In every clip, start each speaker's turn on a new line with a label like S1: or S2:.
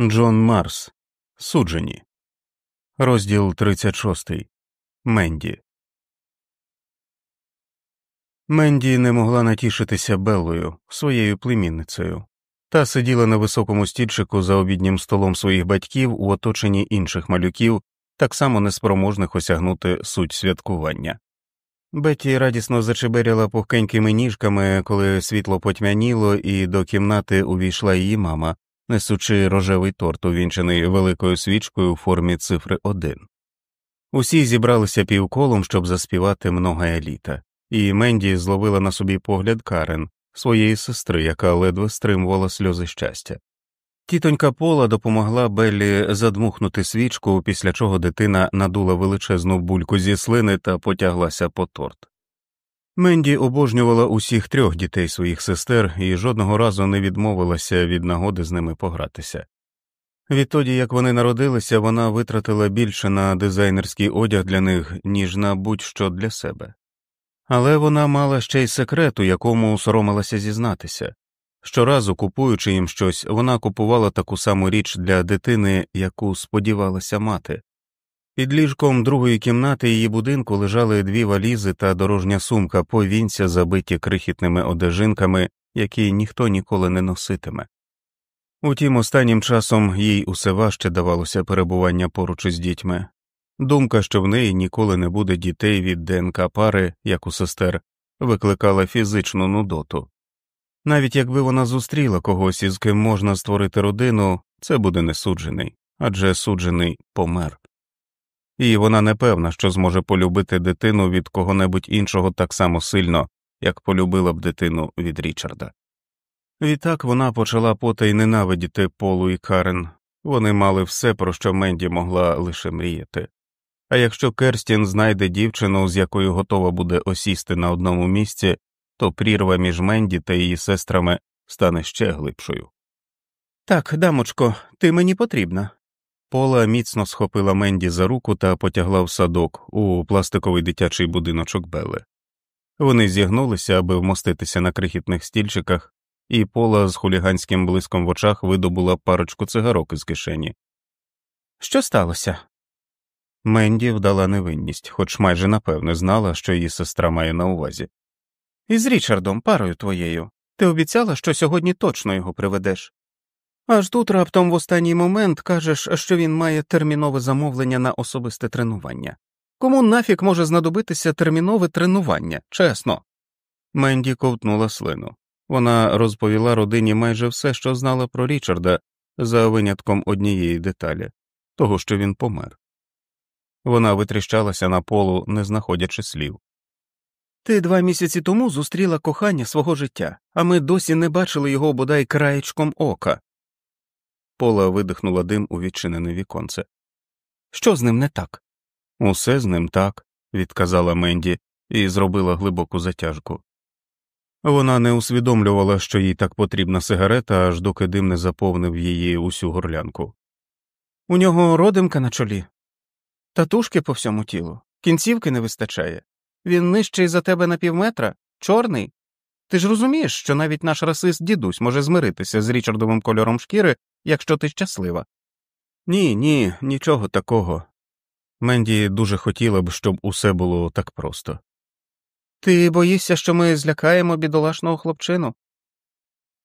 S1: Джон Марс. Суджені. Розділ 36. Менді. Менді не могла натішитися Беллою, своєю племінницею, та сиділа на високому стільчику за обіднім столом своїх батьків у оточенні інших малюків, так само неспроможних осягнути суть святкування. Бетті радісно зачеберяла пухкенькими ніжками, коли світло потьмяніло, і до кімнати увійшла її мама, несучи рожевий торт, увінчений великою свічкою у формі цифри один. Усі зібралися півколом, щоб заспівати многая літа, і Менді зловила на собі погляд Карен, своєї сестри, яка ледве стримувала сльози щастя. Тітонька Пола допомогла Беллі задмухнути свічку, після чого дитина надула величезну бульку зі слини та потяглася по торт. Менді обожнювала усіх трьох дітей своїх сестер і жодного разу не відмовилася від нагоди з ними погратися. Відтоді, як вони народилися, вона витратила більше на дизайнерський одяг для них, ніж на будь що для себе. Але вона мала ще й секрет, у якому соромилася зізнатися. Щоразу, купуючи їм щось, вона купувала таку саму річ для дитини, яку сподівалася мати. Під ліжком другої кімнати її будинку лежали дві валізи та дорожня сумка повінця, забиті крихітними одежинками, які ніхто ніколи не носитиме. Утім, останнім часом їй усе важче давалося перебування поруч із дітьми. Думка, що в неї ніколи не буде дітей від ДНК пари, як у сестер, викликала фізичну нудоту. Навіть якби вона зустріла когось, із ким можна створити родину, це буде не суджений, адже суджений помер. І вона не певна, що зможе полюбити дитину від кого-небудь іншого так само сильно, як полюбила б дитину від Річарда. Відтак вона почала потай ненавидіти Полу і Карен вони мали все, про що Менді могла лише мріяти. А якщо Керстін знайде дівчину, з якою готова буде осісти на одному місці, то прірва між Менді та її сестрами стане ще глибшою. Так, дамочко, ти мені потрібна. Пола міцно схопила Менді за руку та потягла в садок у пластиковий дитячий будиночок Белли. Вони зігнулися, аби вмоститися на крихітних стільчиках, і пола з хуліганським блиском в очах видобула парочку цигарок із кишені. Що сталося? Менді вдала невинність, хоч майже напевне знала, що її сестра має на увазі. Із Річардом, парою твоєю. Ти обіцяла, що сьогодні точно його приведеш. Аж тут раптом в останній момент кажеш, що він має термінове замовлення на особисте тренування. Кому нафік може знадобитися термінове тренування, чесно. Менді ковтнула слину. Вона розповіла родині майже все, що знала про Річарда, за винятком однієї деталі того, що він помер. Вона витріщалася на полу, не знаходячи слів. Ти два місяці тому зустріла кохання свого життя, а ми досі не бачили його бодай краєчком ока. Пола видихнула дим у відчинене віконце. Що з ним не так? Усе з ним так, відказала Менді і зробила глибоку затяжку. Вона не усвідомлювала, що їй так потрібна сигарета, аж доки дим не заповнив її усю горлянку. У нього родимка на чолі, татушки по всьому тілу, кінцівки не вистачає. Він нижчий за тебе на півметра, чорний. Ти ж розумієш, що навіть наш расист дідусь може змиритися з Річардовим кольором шкіри, якщо ти щаслива. Ні, ні, нічого такого. Менді дуже хотіла б, щоб усе було так просто. Ти боїшся, що ми злякаємо бідолашного хлопчину?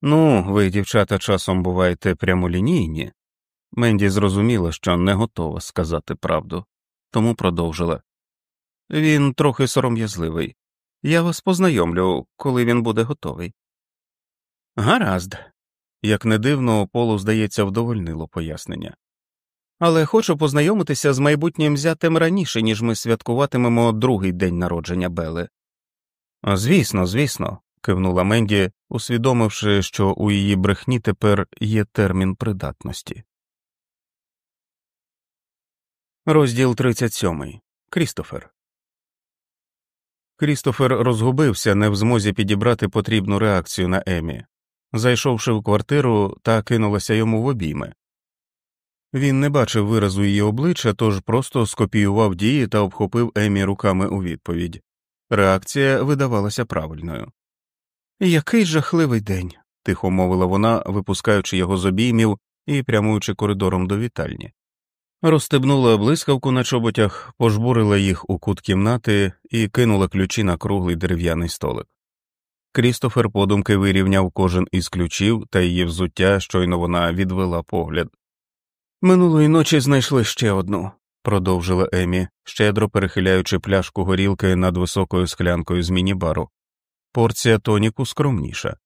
S1: Ну, ви, дівчата, часом буваєте прямолінійні. Менді зрозуміла, що не готова сказати правду, тому продовжила. Він трохи сором'язливий. Я вас познайомлю, коли він буде готовий. Гаразд. Як не дивно, полу, здається, вдовольнило пояснення. Але хочу познайомитися з майбутнім зятем раніше, ніж ми святкуватимемо другий день народження Бели. Звісно, звісно, кивнула Менді, усвідомивши, що у її брехні тепер є термін придатності. Розділ 37. Крістофер. Крістофер розгубився, не в змозі підібрати потрібну реакцію на Емі. Зайшовши в квартиру, та кинулася йому в обійми. Він не бачив виразу її обличчя, тож просто скопіював дії та обхопив Емі руками у відповідь. Реакція видавалася правильною. Який жахливий день, тихо мовила вона, випускаючи його з обіймів і прямуючи коридором до вітальні. Розстебнула блискавку на чоботях, пожбурила їх у кут кімнати і кинула ключі на круглий дерев'яний столик. Крістофер подумки вирівняв кожен із ключів та її взуття, щойно вона відвела погляд. Минулої ночі знайшли ще одну, продовжила Емі, щедро перехиляючи пляшку горілки над високою склянкою з міні-бару. Порція тоніку скромніша.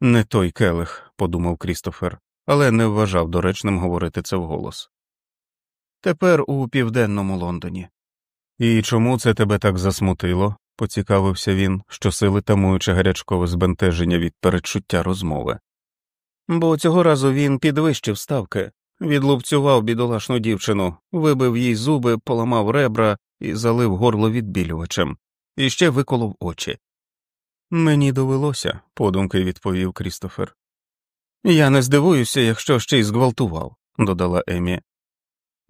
S1: Не той келих, подумав Крістофер, але не вважав доречним говорити це вголос. Тепер у південному Лондоні. І чому це тебе так засмутило? Поцікавився він, щосили тамуючи гарячкове збентеження від передчуття розмови. Бо цього разу він підвищив ставки, відлупцював бідолашну дівчину, вибив їй зуби, поламав ребра і залив горло відбілювачем, і ще виколов очі. Мені довелося, подумки відповів Крістофер. Я не здивуюся, якщо ще й зґвалтував, додала Емі.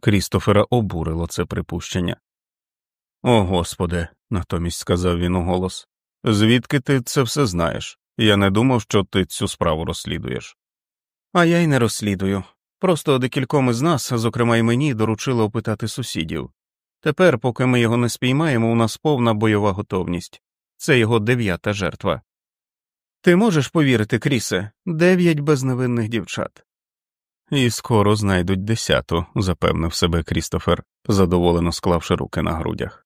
S1: Крістофера обурило це припущення. О господи, натомість сказав він у голос. Звідки ти це все знаєш? Я не думав, що ти цю справу розслідуєш. А я й не розслідую. Просто декільком із нас, зокрема й мені, доручили опитати сусідів. Тепер, поки ми його не спіймаємо, у нас повна бойова готовність це його дев'ята жертва. Ти можеш повірити, Крісе, дев'ять безневинних дівчат. І скоро знайдуть десяту, запевнив себе Крістофер, задоволено склавши руки на грудях.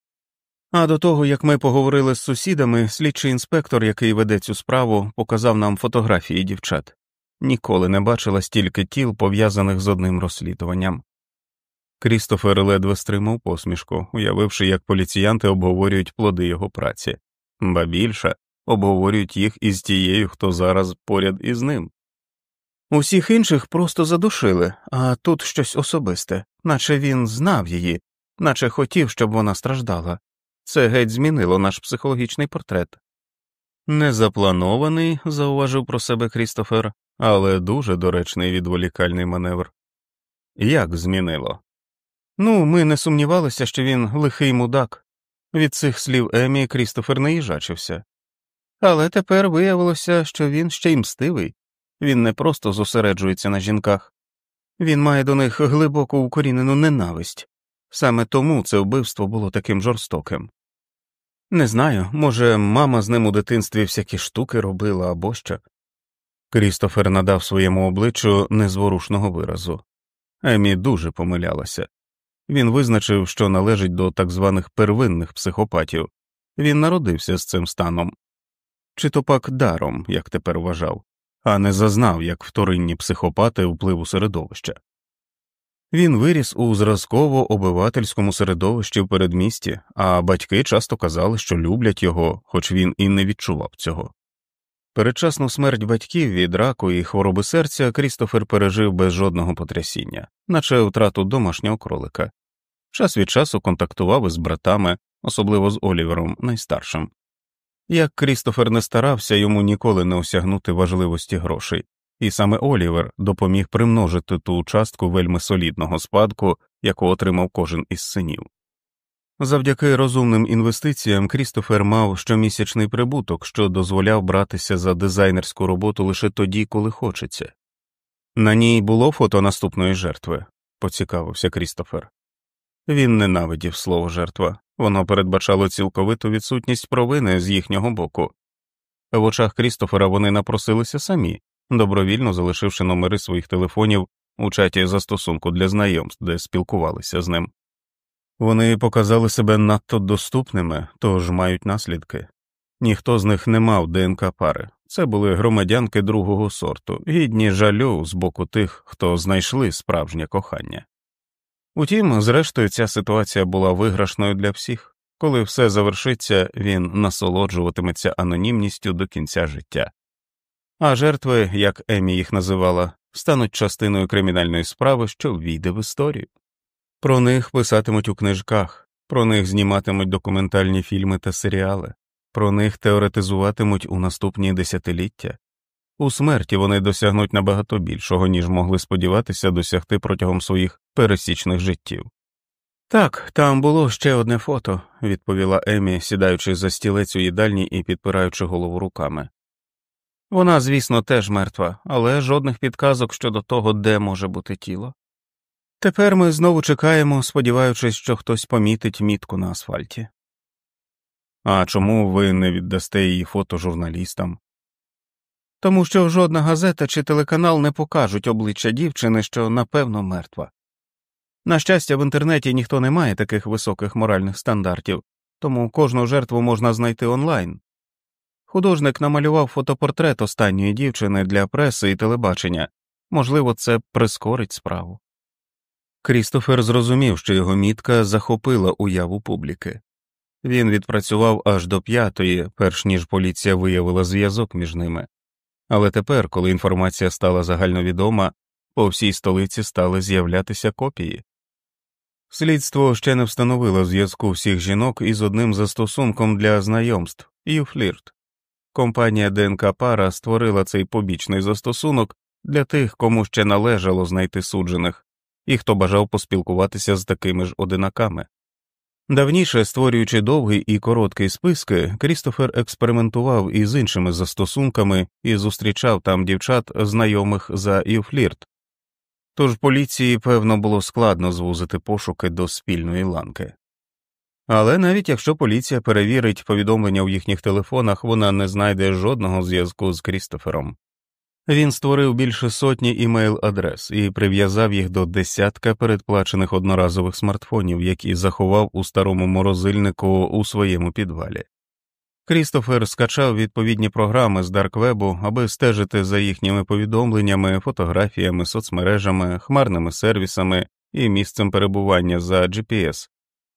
S1: А до того, як ми поговорили з сусідами, слідчий інспектор, який веде цю справу, показав нам фотографії дівчат. Ніколи не бачила стільки тіл, пов'язаних з одним розслідуванням. Крістофер ледве стримав посмішку, уявивши, як поліціянти обговорюють плоди його праці, ба більше обговорюють їх із тією, хто зараз поряд із ним. Усіх інших просто задушили, а тут щось особисте, наче він знав її, наче хотів, щоб вона страждала. Це геть змінило наш психологічний портрет. Незапланований, зауважив про себе Крістофер, але дуже доречний відволікальний маневр. Як змінило? Ну, ми не сумнівалися, що він лихий мудак. Від цих слів Емі Крістофер не їжачився. Але тепер виявилося, що він ще й мстивий, він не просто зосереджується на жінках, він має до них глибоко укорінену ненависть, саме тому це вбивство було таким жорстоким. Не знаю, може, мама з ним у дитинстві всякі штуки робила або що. Крістофер надав своєму обличчю незворушного виразу. Емі дуже помилялася. Він визначив, що належить до так званих первинних психопатів, він народився з цим станом, чи то пак даром, як тепер вважав, а не зазнав як вторинні психопати впливу середовища. Він виріс у зразково обивательському середовищі в передмісті, а батьки часто казали, що люблять його, хоч він і не відчував цього. Передчасну смерть батьків від раку і хвороби серця Крістофер пережив без жодного потрясіння, наче втрату домашнього кролика. Час від часу контактував із братами, особливо з Олівером найстаршим. Як Крістофер не старався йому ніколи не осягнути важливості грошей, і саме Олівер допоміг примножити ту частку вельми солідного спадку, яку отримав кожен із синів. Завдяки розумним інвестиціям Крістофер мав щомісячний прибуток, що дозволяв братися за дизайнерську роботу лише тоді, коли хочеться. На ній було фото наступної жертви, поцікавився Крістофер. Він ненавидів слово жертва, воно передбачало цілковиту відсутність провини з їхнього боку. В очах Крістофера вони напросилися самі, добровільно залишивши номери своїх телефонів у чаті застосунку для знайомств, де спілкувалися з ним. Вони показали себе надто доступними, тож мають наслідки. Ніхто з них не мав ДНК пари, це були громадянки другого сорту, гідні жалю з боку тих, хто знайшли справжнє кохання. Утім, зрештою, ця ситуація була виграшною для всіх. Коли все завершиться, він насолоджуватиметься анонімністю до кінця життя. А жертви, як Емі їх називала, стануть частиною кримінальної справи, що ввійде в історію. Про них писатимуть у книжках, про них зніматимуть документальні фільми та серіали, про них теоретизуватимуть у наступні десятиліття. У смерті вони досягнуть набагато більшого, ніж могли сподіватися досягти протягом своїх пересічних життів. Так, там було ще одне фото, відповіла Емі, сідаючи за стілець у їдальні і підпираючи голову руками. Вона, звісно, теж мертва, але жодних підказок щодо того, де може бути тіло. Тепер ми знову чекаємо, сподіваючись, що хтось помітить мітку на асфальті. А чому ви не віддасте її фото журналістам? Тому що жодна газета чи телеканал не покажуть обличчя дівчини, що напевно мертва. На щастя, в інтернеті ніхто не має таких високих моральних стандартів, тому кожну жертву можна знайти онлайн. Художник намалював фотопортрет останньої дівчини для преси і телебачення можливо, це прискорить справу. Крістофер зрозумів, що його мітка захопила уяву публіки. Він відпрацював аж до п'ятої, перш ніж поліція виявила зв'язок між ними, але тепер, коли інформація стала загальновідома, по всій столиці стали з'являтися копії. Слідство ще не встановило зв'язку всіх жінок із одним застосунком для знайомств юфлірт. Компанія ДНК Пара створила цей побічний застосунок для тих, кому ще належало знайти суджених, і хто бажав поспілкуватися з такими ж одинаками. Давніше, створюючи довгий і короткий списки, Крістофер експериментував із іншими застосунками і зустрічав там дівчат, знайомих за Юфлірт, тож поліції, певно, було складно звузити пошуки до спільної ланки. Але навіть якщо поліція перевірить повідомлення у їхніх телефонах, вона не знайде жодного зв'язку з Крістофером. Він створив більше сотні імейл адрес і прив'язав їх до десятка передплачених одноразових смартфонів, які заховав у старому морозильнику у своєму підвалі. Крістофер скачав відповідні програми з Дарквебу, аби стежити за їхніми повідомленнями, фотографіями, соцмережами, хмарними сервісами і місцем перебування за GPS,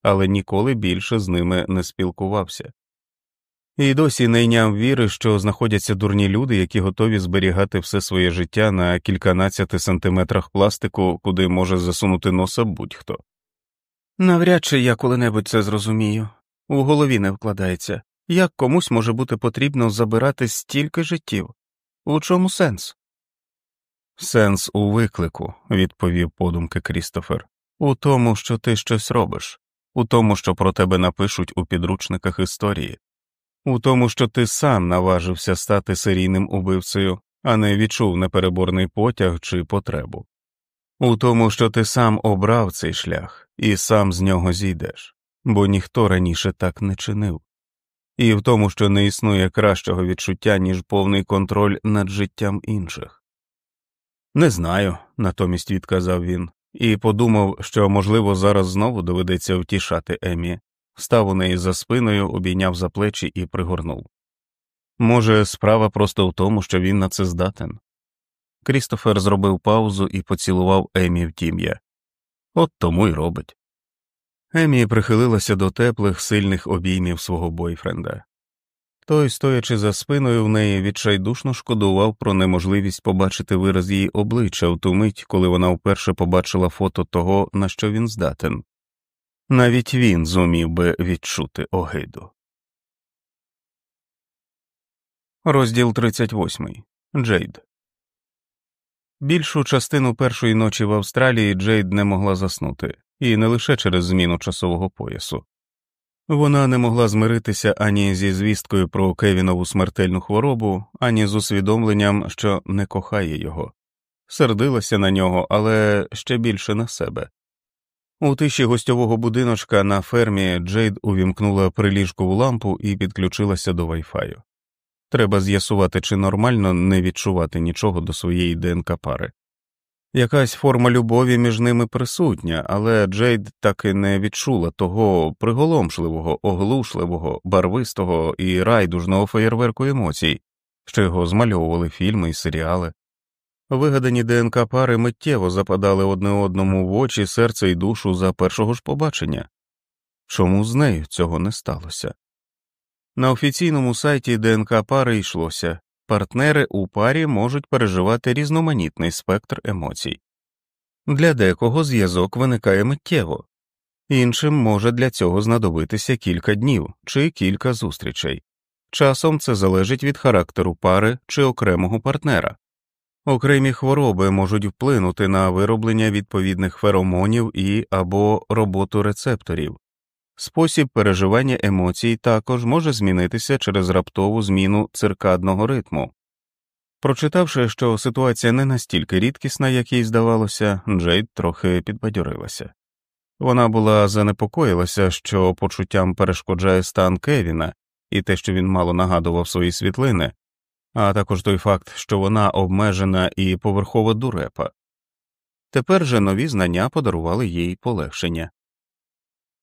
S1: але ніколи більше з ними не спілкувався і досі не йняв віри, що знаходяться дурні люди, які готові зберігати все своє життя на кільканадцяти сантиметрах пластику, куди може засунути носа будь-хто. Навряд чи я коли-небудь це зрозумію, у голові не вкладається, як комусь може бути потрібно забирати стільки життів. У чому сенс? Сенс у виклику, відповів подумки Крістофер, у тому, що ти щось робиш, у тому, що про тебе напишуть у підручниках історії, у тому, що ти сам наважився стати серійним убивцею, а не відчув непереборний потяг чи потребу, у тому, що ти сам обрав цей шлях і сам з нього зійдеш, бо ніхто раніше так не чинив, і в тому, що не існує кращого відчуття, ніж повний контроль над життям інших. Не знаю, натомість відказав він, і подумав, що, можливо, зараз знову доведеться втішати Емі, став у неї за спиною, обійняв за плечі і пригорнув. Може, справа просто в тому, що він на це здатен. Крістофер зробив паузу і поцілував Емі в тім'я. От тому й робить. Емі прихилилася до теплих, сильних обіймів свого бойфренда. Той, стоячи за спиною в неї, відчайдушно шкодував про неможливість побачити вираз її обличчя в ту мить, коли вона вперше побачила фото того, на що він здатен. Навіть він зумів би відчути огиду. Розділ 38. Джейд. Більшу частину першої ночі в Австралії Джейд не могла заснути, і не лише через зміну часового поясу. Вона не могла змиритися ані зі звісткою про Кевінову смертельну хворобу, ані з усвідомленням, що не кохає його, сердилася на нього, але ще більше на себе. У тиші гостьового будиночка на фермі Джейд увімкнула приліжкову лампу і підключилася до вайфаю. Треба з'ясувати, чи нормально не відчувати нічого до своєї ДНК пари. Якась форма любові між ними присутня, але Джейд так і не відчула того приголомшливого, оглушливого, барвистого і райдужного феєрверку емоцій, що його змальовували фільми і серіали. Вигадані ДНК пари миттєво западали одне одному в очі, серце і душу за першого ж побачення. Чому з нею цього не сталося? На офіційному сайті ДНК пари йшлося партнери у парі можуть переживати різноманітний спектр емоцій. Для декого зв'язок виникає миттєво, іншим може для цього знадобитися кілька днів чи кілька зустрічей. Часом це залежить від характеру пари чи окремого партнера. Окремі хвороби можуть вплинути на вироблення відповідних феромонів і або роботу рецепторів. Спосіб переживання емоцій також може змінитися через раптову зміну циркадного ритму. Прочитавши, що ситуація не настільки рідкісна, як їй здавалося, Джейд трохи підбадьорилася. Вона була занепокоїлася, що почуттям перешкоджає стан Кевіна і те, що він мало нагадував свої світлини, а також той факт, що вона обмежена і поверхова дурепа. Тепер же нові знання подарували їй полегшення.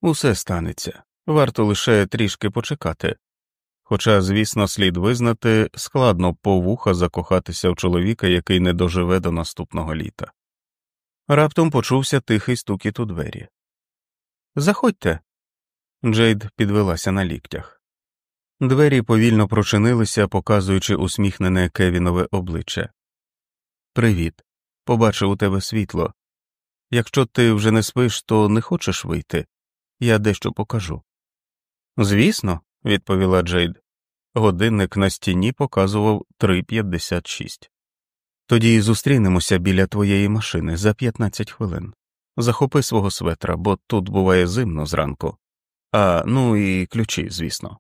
S1: Усе станеться, варто лише трішки почекати. Хоча, звісно, слід визнати, складно по вуха закохатися в чоловіка, який не доживе до наступного літа. Раптом почувся тихий стукіт у двері. Заходьте. Джейд підвелася на ліктях. Двері повільно прочинилися, показуючи усміхнене Кевінове обличчя. Привіт. Побачив у тебе світло. Якщо ти вже не спиш, то не хочеш вийти. Я дещо покажу. Звісно, відповіла Джейд. Годинник на стіні показував 3.56. Тоді зустрінемося біля твоєї машини за 15 хвилин. Захопи свого светра, бо тут буває зимно зранку. А ну і ключі, звісно.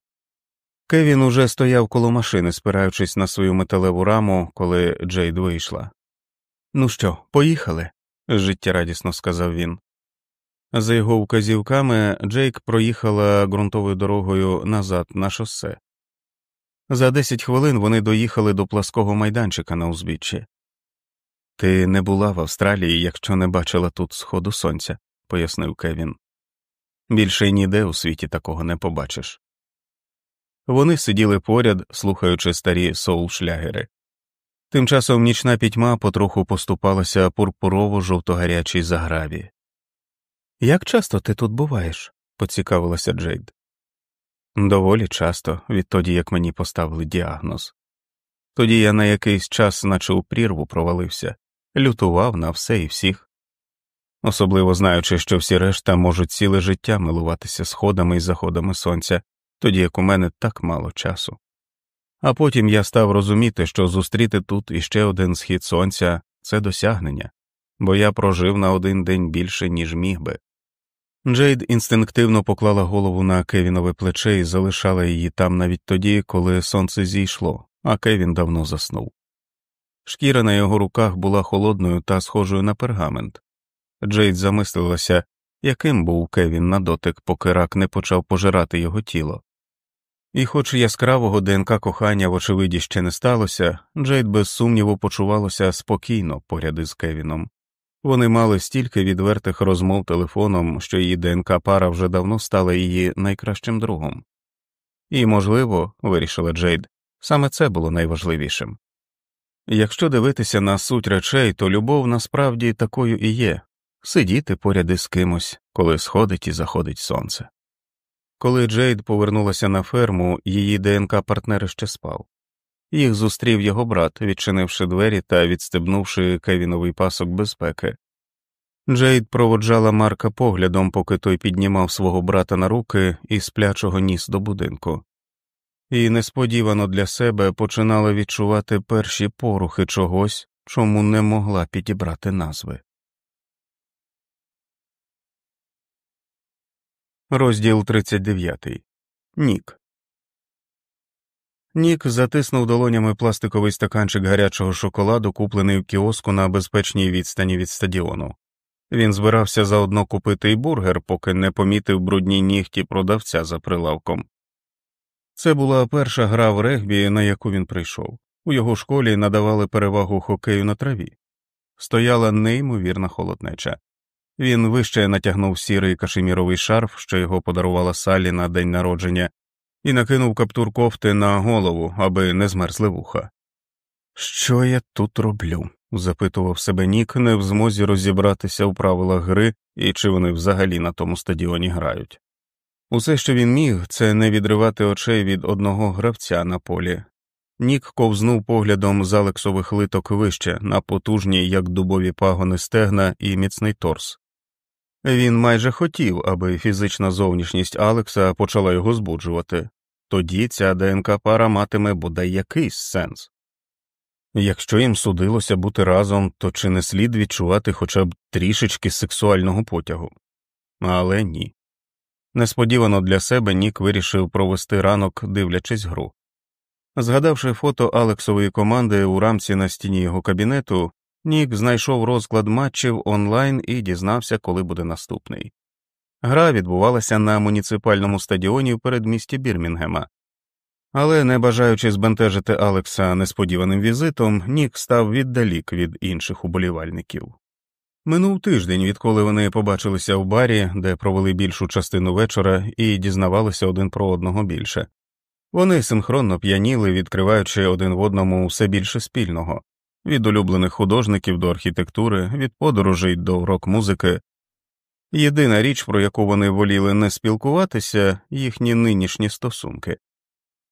S1: Кевін уже стояв коло машини, спираючись на свою металеву раму, коли Джейд вийшла. Ну що, поїхали? життєрадісно сказав він. За його вказівками Джейк проїхала ґрунтовою дорогою назад на шосе. За десять хвилин вони доїхали до плаского майданчика на узбіччі. Ти не була в Австралії, якщо не бачила тут сходу сонця, пояснив Кевін. Більше ніде у світі такого не побачиш. Вони сиділи поряд, слухаючи старі соул шлягери. Тим часом нічна пітьма потроху поступалася пурпурово жовтогарячій заграві. Як часто ти тут буваєш? поцікавилася Джейд. Доволі часто, відтоді як мені поставили діагноз. Тоді я на якийсь час, наче у прірву, провалився, лютував на все і всіх, особливо знаючи, що всі решта можуть ціле життя милуватися сходами і заходами сонця, тоді як у мене так мало часу. А потім я став розуміти, що зустріти тут іще один схід сонця це досягнення, бо я прожив на один день більше, ніж міг би. Джейд інстинктивно поклала голову на Кевінове плече і залишала її там навіть тоді, коли сонце зійшло, а Кевін давно заснув. Шкіра на його руках була холодною та схожою на пергамент. Джейд замислилася, яким був Кевін на дотик, поки рак не почав пожирати його тіло. І, хоч яскравого ДНК кохання, вочевиді, ще не сталося, Джейд без сумніву почувалося спокійно поряд із Кевіном. Вони мали стільки відвертих розмов телефоном, що її ДНК пара вже давно стала її найкращим другом. І, можливо, вирішила Джейд, саме це було найважливішим. Якщо дивитися на суть речей, то любов насправді такою і є сидіти поряд із кимось, коли сходить і заходить сонце. Коли Джейд повернулася на ферму, її ДНК партнер ще спав. Їх зустрів його брат, відчинивши двері та відстебнувши кевіновий пасок безпеки. Джейд проводжала Марка поглядом, поки той піднімав свого брата на руки і сплячого ніс до будинку, і несподівано для себе починала відчувати перші порухи чогось, чому не могла підібрати назви. Розділ 39. Нік. Нік затиснув долонями пластиковий стаканчик гарячого шоколаду, куплений в кіоску на безпечній відстані від стадіону. Він збирався заодно купити й бургер, поки не помітив брудні нігті продавця за прилавком. Це була перша гра в регбі, на яку він прийшов. У його школі надавали перевагу хокею на траві. Стояла неймовірна холоднеча. Він вище натягнув сірий кашеміровий шарф, що його подарувала Салі на день народження, і накинув каптур кофти на голову, аби не змерзли вуха. Що я тут роблю? запитував себе Нік, не в змозі розібратися у правилах гри і чи вони взагалі на тому стадіоні грають. Усе, що він міг, це не відривати очей від одного гравця на полі. Нік ковзнув поглядом з Алексових литок вище на потужні, як дубові пагони стегна і міцний торс. Він майже хотів, аби фізична зовнішність Алекса почала його збуджувати, тоді ця ДНК пара матиме бодай якийсь сенс. Якщо їм судилося бути разом, то чи не слід відчувати хоча б трішечки сексуального потягу? Але ні. Несподівано для себе Нік вирішив провести ранок, дивлячись гру. Згадавши фото Алексової команди у рамці на стіні його кабінету, Нік знайшов розклад матчів онлайн і дізнався, коли буде наступний. Гра відбувалася на муніципальному стадіоні в передмісті Бірмінгема, але, не бажаючи збентежити Алекса несподіваним візитом, Нік став віддалік від інших уболівальників. Минув тиждень, відколи вони побачилися в барі, де провели більшу частину вечора, і дізнавалися один про одного більше. Вони синхронно п'яніли, відкриваючи один в одному все більше спільного від улюблених художників до архітектури, від подорожей до рок музики. Єдина річ, про яку вони воліли не спілкуватися, їхні нинішні стосунки.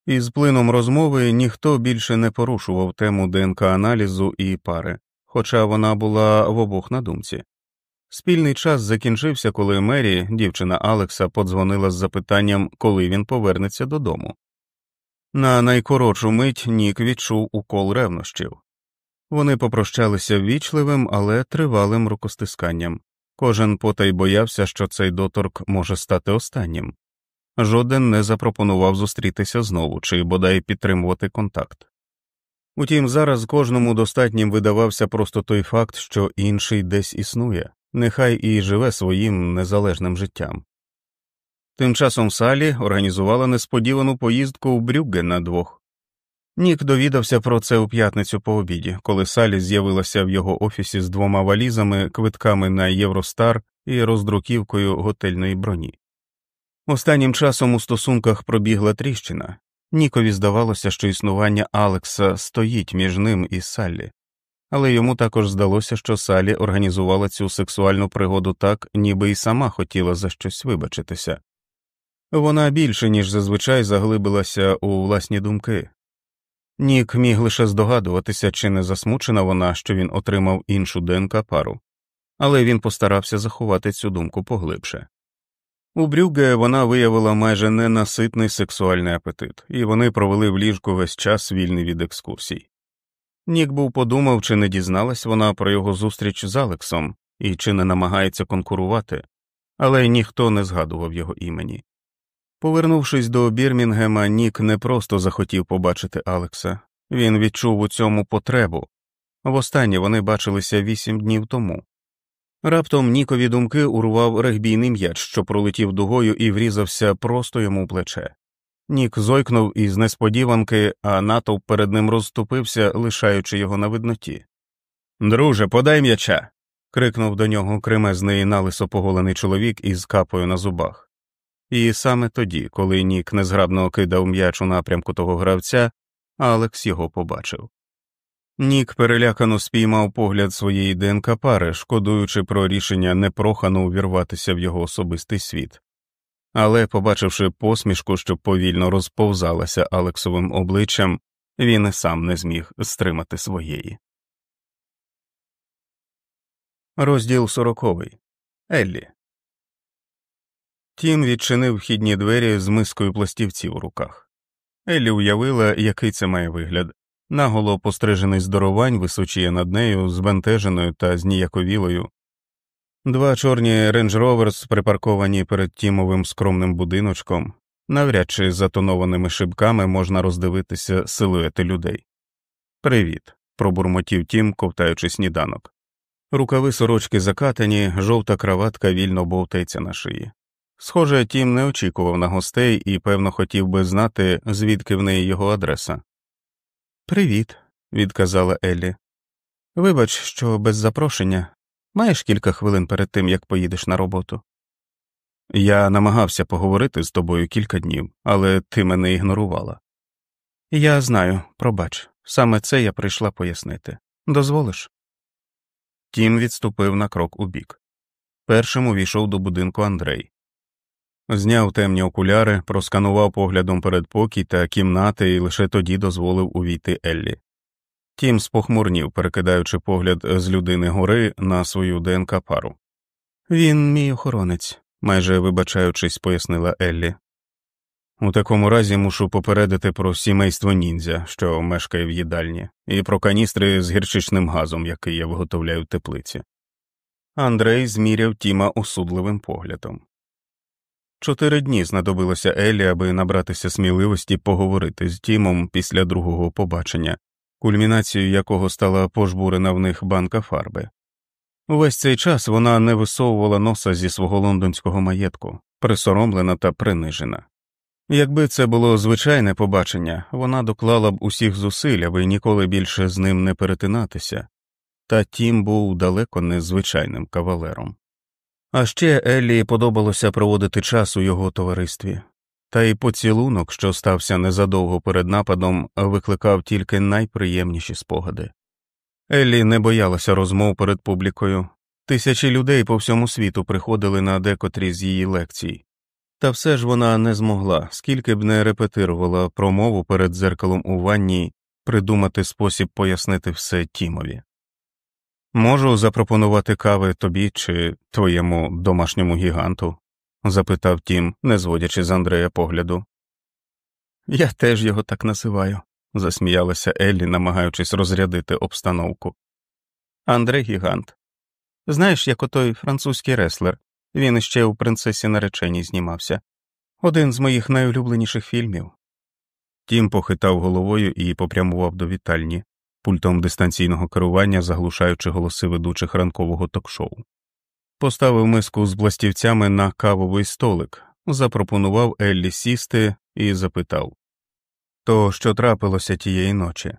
S1: Із плином розмови ніхто більше не порушував тему ДНК аналізу і пари, хоча вона була в обох на думці. Спільний час закінчився, коли Мері, дівчина Алекса, подзвонила з запитанням, коли він повернеться додому. На найкоротшу мить Нік відчув укол ревнощів. Вони попрощалися ввічливим, але тривалим рукостисканням. Кожен потай боявся, що цей доторк може стати останнім. Жоден не запропонував зустрітися знову чи бодай підтримувати контакт. Утім, зараз кожному достатнім видавався просто той факт, що інший десь існує, нехай і живе своїм незалежним життям. Тим часом Салі організувала несподівану поїздку в Брюгге на двох. Нік довідався про це у п'ятницю по обіді, коли Салі з'явилася в його офісі з двома валізами, квитками на Євростар і роздруківкою готельної броні. Останнім часом у стосунках пробігла тріщина, Нікові здавалося, що існування Алекса стоїть між ним і Саллі, але йому також здалося, що Салі організувала цю сексуальну пригоду так, ніби й сама хотіла за щось вибачитися. Вона більше, ніж зазвичай заглибилася у власні думки. Нік міг лише здогадуватися, чи не засмучена вона, що він отримав іншу ДНК пару, але він постарався заховати цю думку поглибше. У Брюге вона виявила майже ненаситний сексуальний апетит, і вони провели в ліжку весь час вільний від екскурсій. Нік був подумав, чи не дізналась вона про його зустріч з Алексом і чи не намагається конкурувати, але ніхто не згадував його імені. Повернувшись до Бірмінгема, Нік не просто захотів побачити Алекса, він відчув у цьому потребу. Востаннє вони бачилися вісім днів тому. Раптом Нікові думки урвав регбійний м'яч, що пролетів дугою і врізався просто йому в плече. Нік зойкнув із несподіванки, а натовп перед ним розступився, лишаючи його на видноті. Друже, подай м'яча. крикнув до нього кремезний налисо поголений чоловік із капою на зубах. І саме тоді, коли Нік незграбно кидав м'яч у напрямку того гравця, Алекс його побачив. Нік перелякано спіймав погляд своєї ДНК пари, шкодуючи про рішення непрохано увірватися в його особистий світ. Але, побачивши посмішку, що повільно розповзалася Алексовим обличчям, він сам не зміг стримати своєї. Розділ сороковий Еллі. Тім відчинив вхідні двері з мискою пластівців у руках. Еллі уявила, який це має вигляд наголо пострижений здоровань височіє над нею, збентеженою та зніяковілою. Два чорні Range Rovers припарковані перед тімовим скромним будиночком, навряд чи затонованими шибками можна роздивитися силуети людей. Привіт, пробурмотів тім, ковтаючи сніданок. Рукави сорочки закатані, жовта краватка вільно бовтається на шиї. Схоже, тім не очікував на гостей і, певно, хотів би знати, звідки в неї його адреса. Привіт, відказала Еллі. Вибач, що без запрошення маєш кілька хвилин перед тим, як поїдеш на роботу. Я намагався поговорити з тобою кілька днів, але ти мене ігнорувала. Я знаю, пробач, саме це я прийшла пояснити. Дозволиш? Тім відступив на крок убік. Першим увійшов до будинку Андрей. Зняв темні окуляри, просканував поглядом передпокій та кімнати і лише тоді дозволив увійти Еллі. Тім спохмурнів, перекидаючи погляд з людини гори на свою ДНК пару. Він мій охоронець, майже вибачаючись, пояснила Еллі. У такому разі мушу попередити про сімейство ніндзя, що мешкає в їдальні, і про каністри з гірчичним газом, який я виготовляю в теплиці. Андрей зміряв Тіма осудливим поглядом. Чотири дні знадобилося Еллі, аби набратися сміливості поговорити з Тімом після другого побачення, кульмінацією якого стала пожбурена в них банка фарби. Увесь цей час вона не висовувала носа зі свого лондонського маєтку, присоромлена та принижена. Якби це було звичайне побачення, вона доклала б усіх зусиль, аби ніколи більше з ним не перетинатися, та Тім був далеко не звичайним кавалером. А ще Еллі подобалося проводити час у його товаристві, та й поцілунок, що стався незадовго перед нападом, викликав тільки найприємніші спогади. Еллі не боялася розмов перед публікою, тисячі людей по всьому світу приходили на декотрі з її лекцій, та все ж вона не змогла, скільки б не репетирувала промову перед дзеркалом у ванні, придумати спосіб пояснити все Тімові. Можу запропонувати кави тобі чи твоєму домашньому гіганту? запитав Тім, не зводячи з Андрея погляду. Я теж його так називаю, засміялася Еллі, намагаючись розрядити обстановку. Андрей Гігант. Знаєш, як отой французький реслер, він іще у принцесі нареченій знімався, один з моїх найулюбленіших фільмів. Тім похитав головою і попрямував до вітальні, пультом дистанційного керування, заглушаючи голоси ведучих ранкового ток-шоу. Поставив миску з бластівцями на кавовий столик, запропонував Еллі сісти і запитав То що трапилося тієї ночі?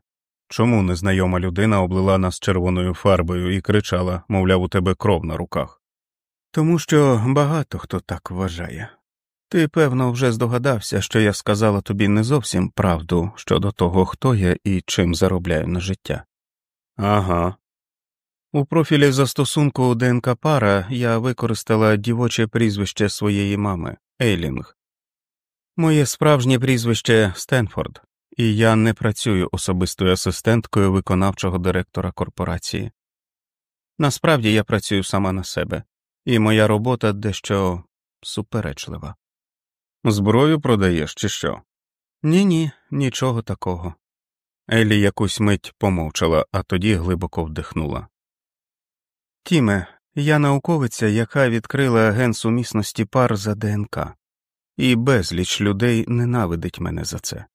S1: Чому незнайома людина облила нас червоною фарбою і кричала, мовляв, у тебе кров на руках? Тому що багато хто так вважає. Ти, певно, вже здогадався, що я сказала тобі не зовсім правду щодо того, хто я і чим заробляю на життя. Ага. У профілі застосунку ДНК пара я використала дівоче прізвище своєї мами Ейлінг. Моє справжнє прізвище Стенфорд, і я не працюю особистою асистенткою виконавчого директора корпорації. Насправді я працюю сама на себе, і моя робота дещо суперечлива. Зброю продаєш, чи що? Ні, ні, нічого такого. Елі якусь мить помовчала, а тоді глибоко вдихнула. Тіме, я науковиця, яка відкрила ген сумісності пар за ДНК, і безліч людей ненавидить мене за це.